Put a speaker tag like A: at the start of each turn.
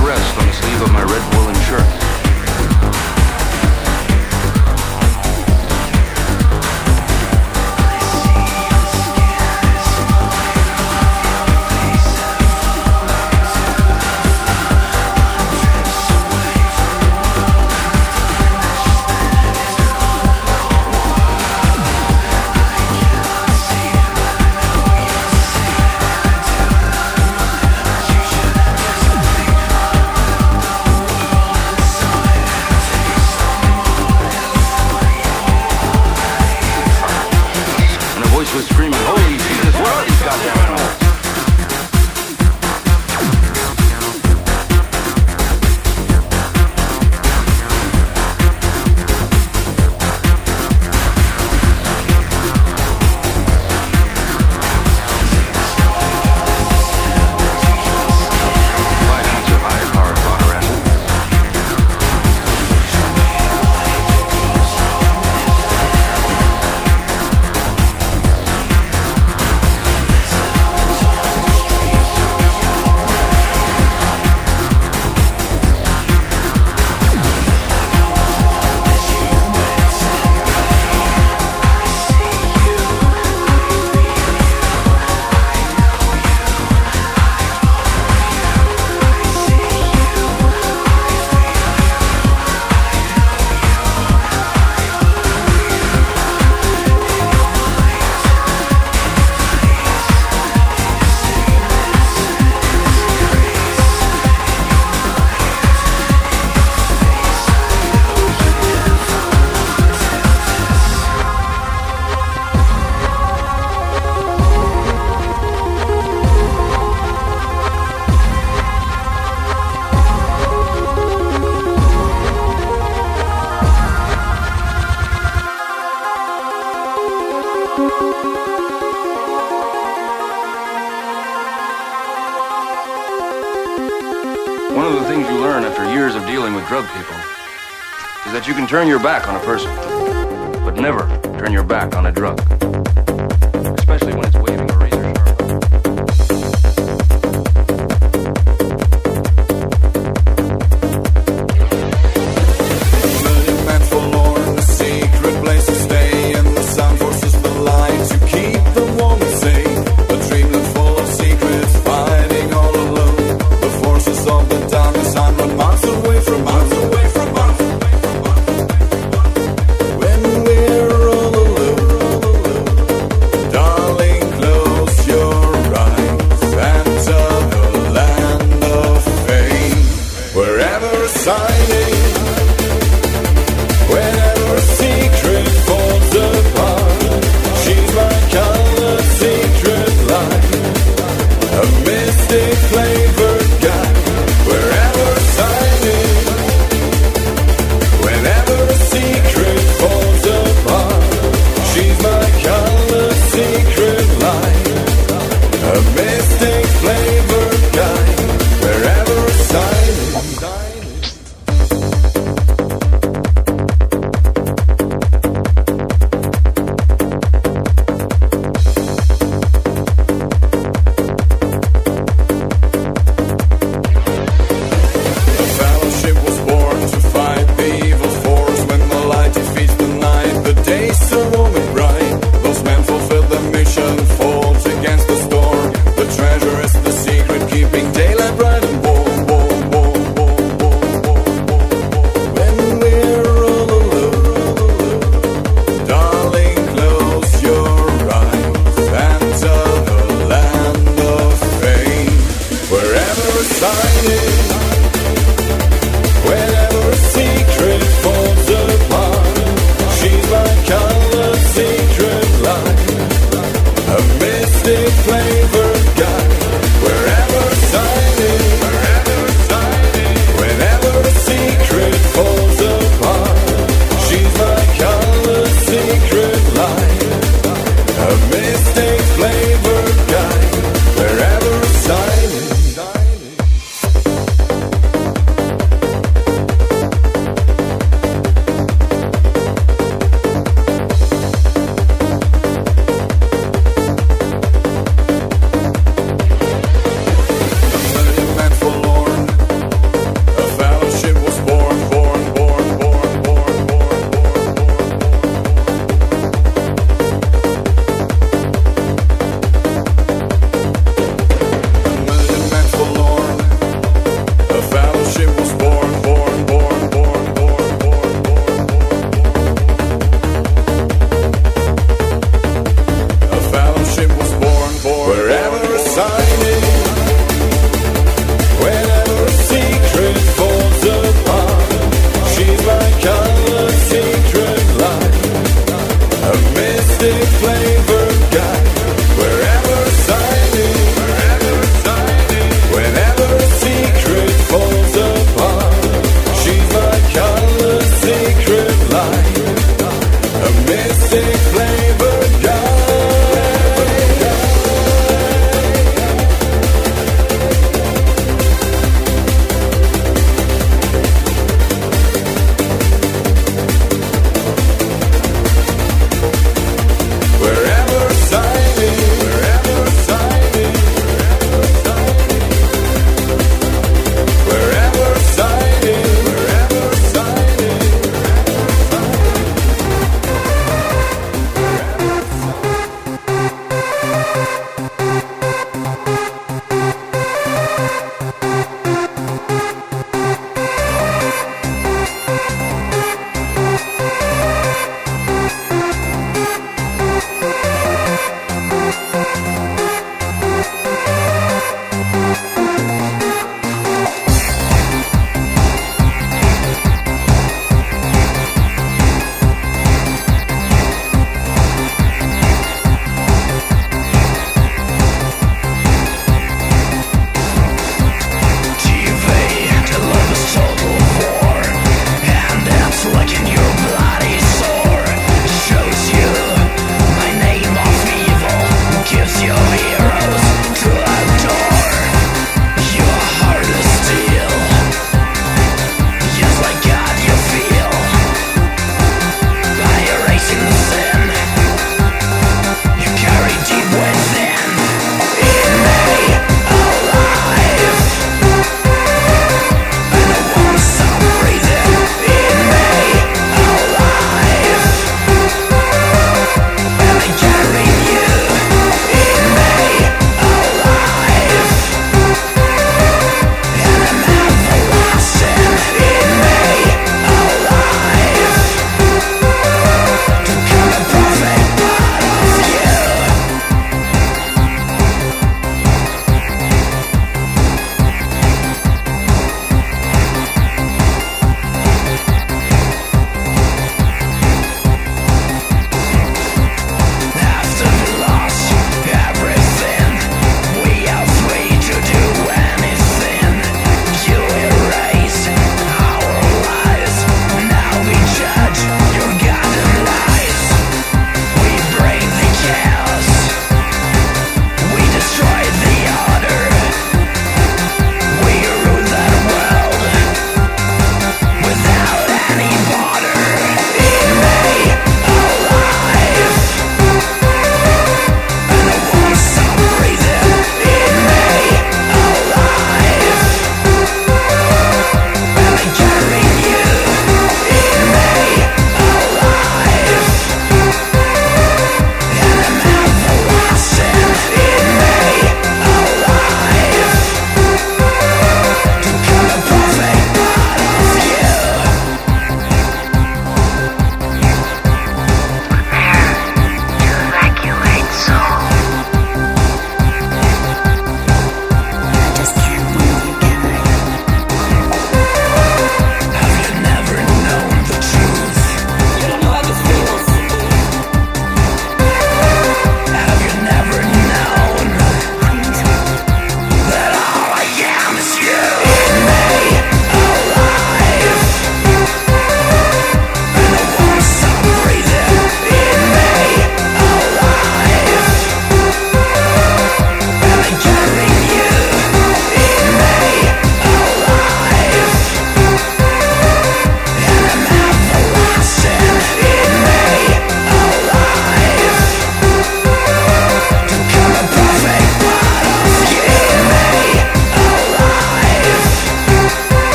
A: the rest on the sleeve of my red woolen shirt. One of the things you learn after years of dealing with drug people is that you can turn your back on a person, but never turn your back on a drug, especially when it's
B: way